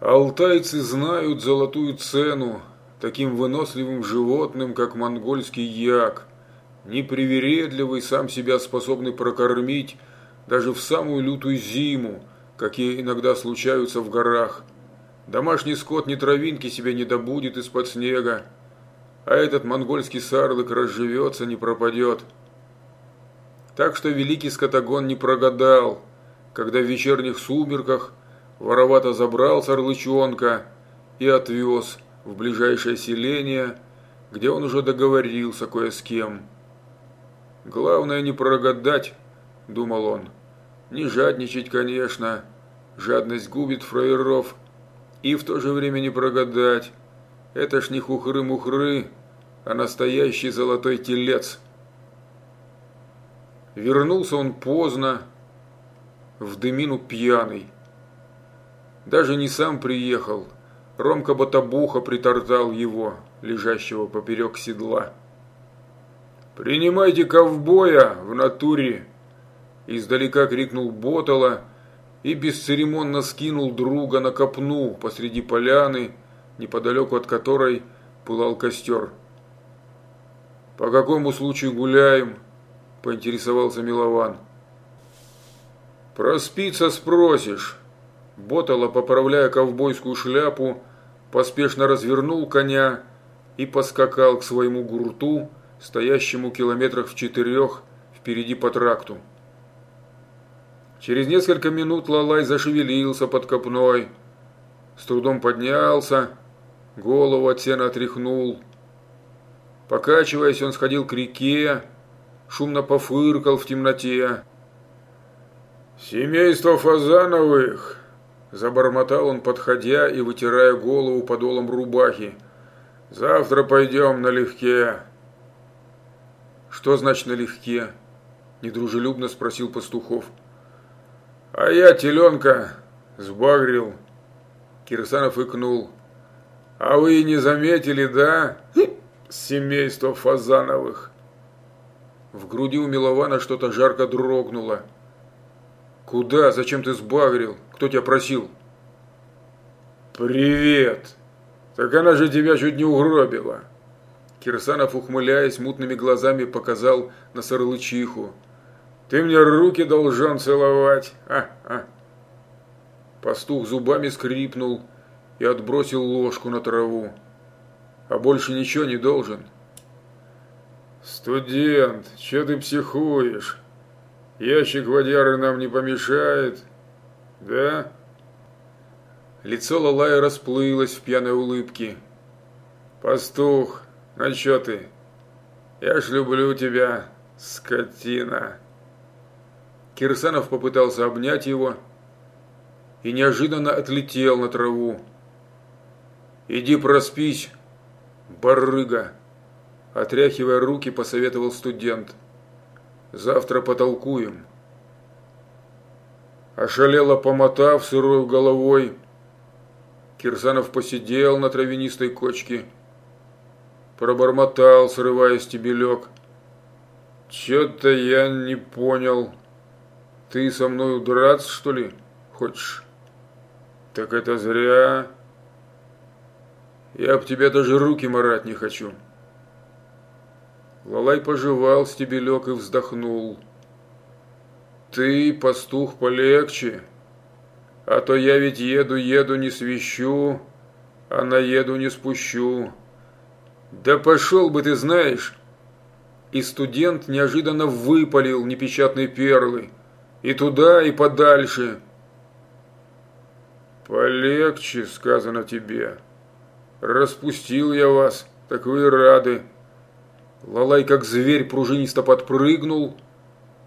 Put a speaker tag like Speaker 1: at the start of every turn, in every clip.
Speaker 1: Алтайцы знают золотую цену таким выносливым животным, как монгольский як, непривередливый, сам себя способный прокормить даже в самую лютую зиму, какие иногда случаются в горах. Домашний скот ни травинки себе не добудет из-под снега, а этот монгольский сарлык разживется, не пропадет. Так что великий скотогон не прогадал, когда в вечерних сумерках воровато забрал сарлычонка и отвез в ближайшее селение, где он уже договорился кое с кем. «Главное не прогадать», – думал он, – «не жадничать, конечно, жадность губит фраеров, и в то же время не прогадать, это ж не хухры-мухры, а настоящий золотой телец». Вернулся он поздно, в дымину пьяный. Даже не сам приехал, Ромка Батабуха притортал его, лежащего поперек седла. «Принимайте ковбоя в натуре!» Издалека крикнул Ботала и бесцеремонно скинул друга на копну посреди поляны, неподалеку от которой пылал костер. «По какому случаю гуляем?» – поинтересовался Милован. «Проспиться спросишь». Ботала, поправляя ковбойскую шляпу, поспешно развернул коня и поскакал к своему гурту, стоящему километрах в четырех впереди по тракту. Через несколько минут Лалай зашевелился под копной, с трудом поднялся, голову от сена отряхнул. Покачиваясь, он сходил к реке, шумно пофыркал в темноте. «Семейство Фазановых!» Забормотал он, подходя и вытирая голову подолом рубахи. «Завтра пойдем налегке». «Что значит налегке?» Недружелюбно спросил Пастухов. «А я теленка сбагрил». Кирсанов икнул. «А вы не заметили, да? Семейство Фазановых». В груди у Милована что-то жарко дрогнуло. «Куда? Зачем ты сбагрил? Кто тебя просил?» «Привет! Так она же тебя чуть не угробила!» Кирсанов, ухмыляясь, мутными глазами показал на сорлычиху. «Ты мне руки должен целовать! А-а!» Пастух зубами скрипнул и отбросил ложку на траву. «А больше ничего не должен?» «Студент, что ты психуешь?» Ящик водяры нам не помешает, да?» Лицо Лалая расплылось в пьяной улыбке. «Пастух, ну чё ты? Я ж люблю тебя, скотина!» Кирсанов попытался обнять его и неожиданно отлетел на траву. «Иди проспись, барыга!» Отряхивая руки, посоветовал студент. Завтра потолкуем. Ошалело помотав сырой головой, Кирсанов посидел на травянистой кочке, пробормотал, срывая стебелек. Чё-то я не понял. Ты со мной драться, что ли, хочешь? Так это зря. Я об тебя даже руки марать не хочу. Лалай пожевал стебелек и вздохнул. «Ты, пастух, полегче, а то я ведь еду-еду не свищу, а на еду не спущу. Да пошел бы ты, знаешь!» И студент неожиданно выпалил непечатные перлы. И туда, и подальше. «Полегче, сказано тебе. Распустил я вас, так вы рады». Лалай, как зверь, пружинисто подпрыгнул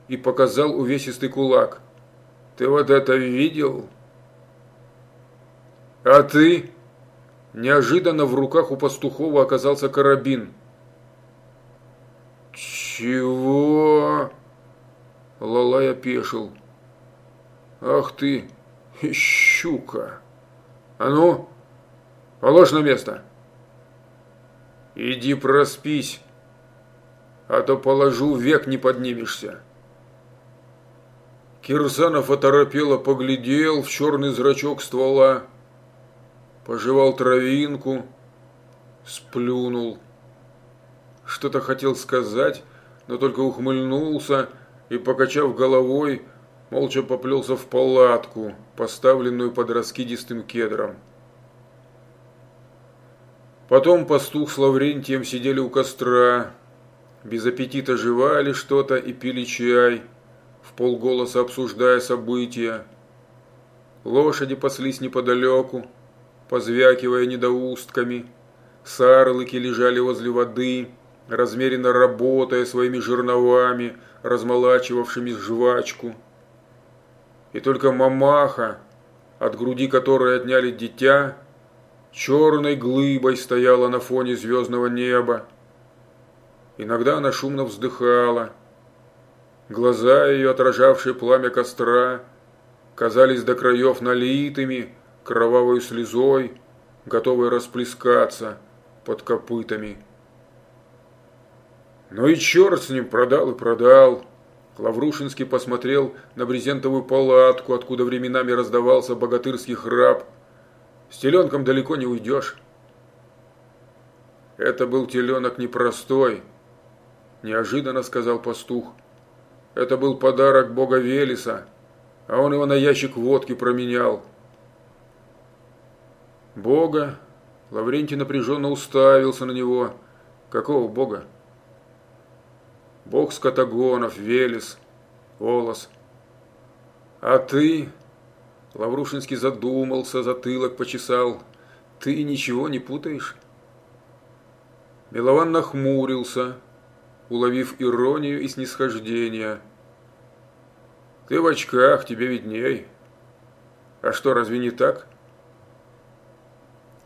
Speaker 1: и показал увесистый кулак. «Ты вот это видел?» «А ты?» Неожиданно в руках у пастухова оказался карабин. «Чего?» Лалай опешил. «Ах ты, щука! А ну, положь на место!» «Иди проспись!» А то положу, век не поднимешься. Кирсанов оторопело поглядел в черный зрачок ствола, пожевал травинку, сплюнул. Что-то хотел сказать, но только ухмыльнулся и, покачав головой, молча поплелся в палатку, поставленную под раскидистым кедром. Потом пастух с Лаврентием сидели у костра, без аппетита жевали что-то и пили чай, в полголоса обсуждая события. Лошади паслись неподалеку, позвякивая недоустками. Сарлыки лежали возле воды, размеренно работая своими жерновами, размолачивавшими жвачку. И только мамаха, от груди которой отняли дитя, черной глыбой стояла на фоне звездного неба. Иногда она шумно вздыхала. Глаза ее, отражавшие пламя костра, казались до краев налитыми кровавой слезой, готовой расплескаться под копытами. Ну и черт с ним, продал и продал. Лаврушинский посмотрел на брезентовую палатку, откуда временами раздавался богатырский храп. С теленком далеко не уйдешь. Это был теленок непростой, неожиданно сказал пастух. Это был подарок бога Велеса, а он его на ящик водки променял. Бога? Лаврентий напряженно уставился на него. Какого бога? Бог скотагонов, Велес, Волос. А ты, Лаврушинский задумался, затылок почесал. Ты ничего не путаешь? Милован нахмурился, уловив иронию и снисхождение. Ты в очках, тебе видней. А что, разве не так?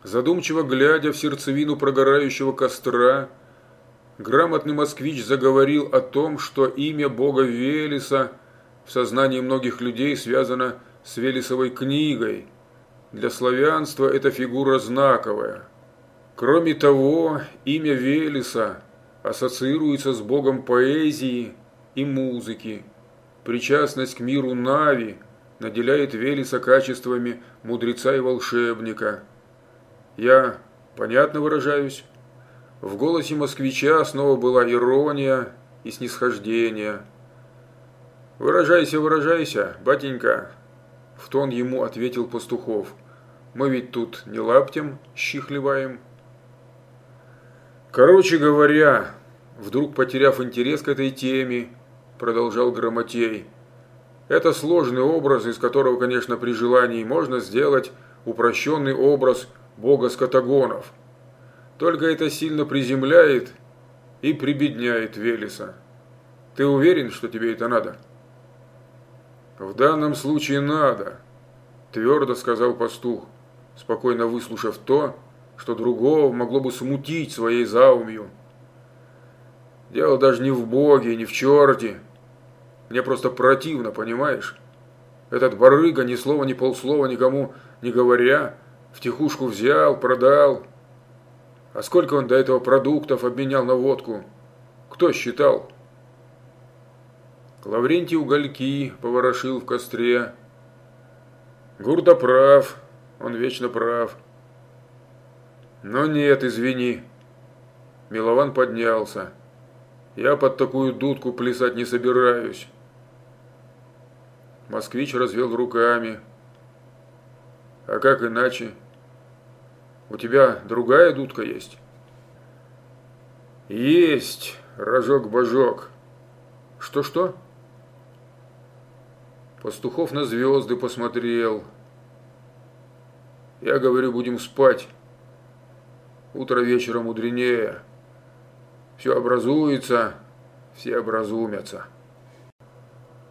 Speaker 1: Задумчиво глядя в сердцевину прогорающего костра, грамотный москвич заговорил о том, что имя бога Велеса в сознании многих людей связано с Велесовой книгой. Для славянства эта фигура знаковая. Кроме того, имя Велеса ассоциируется с богом поэзии и музыки. Причастность к миру Нави наделяет Велеса качествами мудреца и волшебника. Я понятно выражаюсь? В голосе москвича снова была ирония и снисхождение. «Выражайся, выражайся, батенька!» В тон ему ответил Пастухов. «Мы ведь тут не лаптем щихлеваем». «Короче говоря, вдруг потеряв интерес к этой теме, продолжал Грамотей, это сложный образ, из которого, конечно, при желании можно сделать упрощенный образ бога скотагонов. Только это сильно приземляет и прибедняет Велеса. Ты уверен, что тебе это надо?» «В данном случае надо», – твердо сказал пастух, спокойно выслушав то, что другого могло бы смутить своей заумью. «Дело даже не в Боге, не в черте. Мне просто противно, понимаешь? Этот барыга ни слова, ни полслова никому не говоря, втихушку взял, продал. А сколько он до этого продуктов обменял на водку? Кто считал?» Лаврентий угольки поворошил в костре. Гурда прав, он вечно прав. Но нет, извини. Милован поднялся. Я под такую дудку плясать не собираюсь. Москвич развел руками. А как иначе? У тебя другая дудка есть? Есть, рожок-божок. Что-что? Пастухов на звезды посмотрел. Я говорю, будем спать. Утро вечера мудренее. Все образуется, все образумятся.